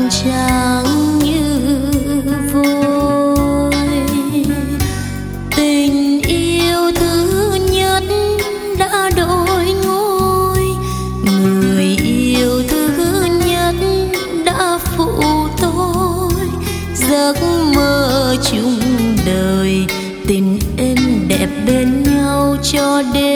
bạc trắng như vôi. Tình yêu thứ nhất đã đổi ngôi. Người yêu thứ nhất đã phụ tôi. Giấc mơ chung đời, tình em đẹp bên nhau cho đến.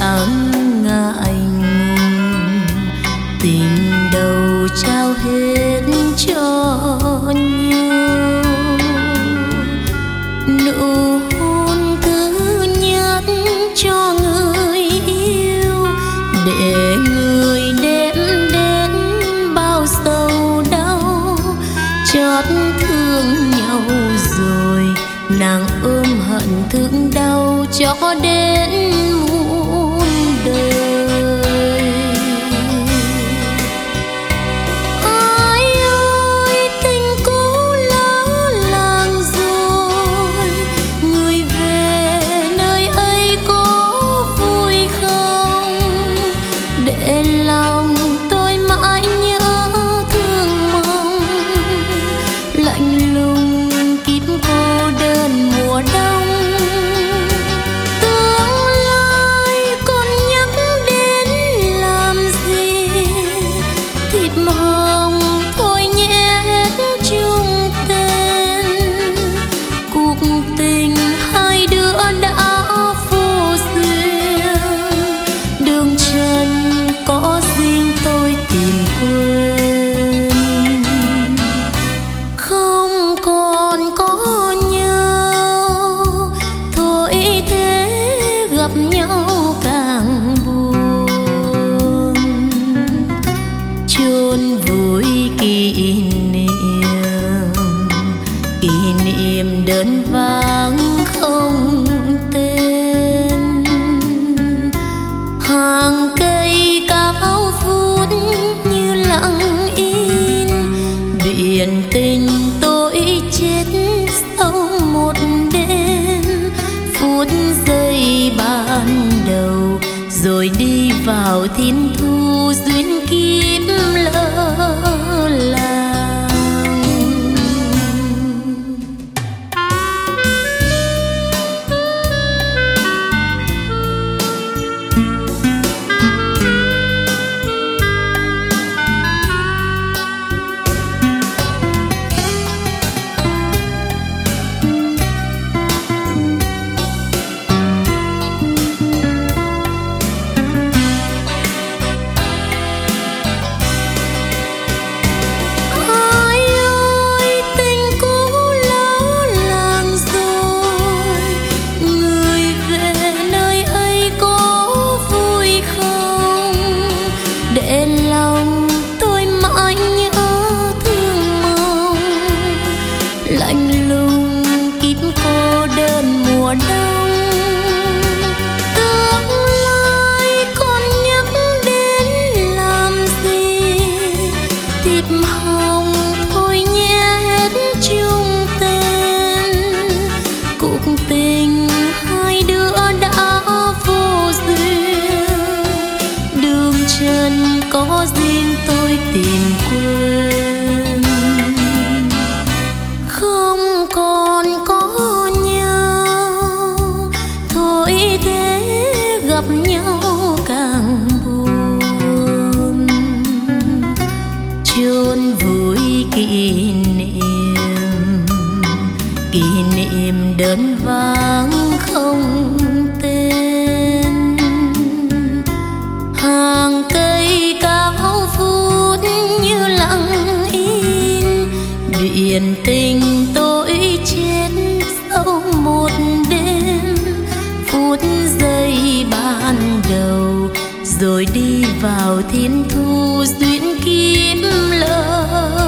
Nên chẳng ngại ngùng. Tình đầu trao hết cho nhau. Nụ hôn thứ nhất cho người yêu. Để người đem đến bao sầu đau. Chót thương nhau rồi, nàng ôm hận thương đau cho đến thịt hồng thôi nhé hết chung tên. Cuộc tình hai đứa đã vô duyên. Đường trần có riêng tôi tìm quên. Không còn có nhau, thôi thế gặp nhau. Kỷ niệm đơn vắng không tên. Hàng cây cao vút như lặng in biển tình tôi chết sau một đêm. Phút giây ban đầu rồi đi vào thiên thu duyên kiếp lỡ làng tôi tìm quên. Rồi đi vào thiên thu duyên kim lỡ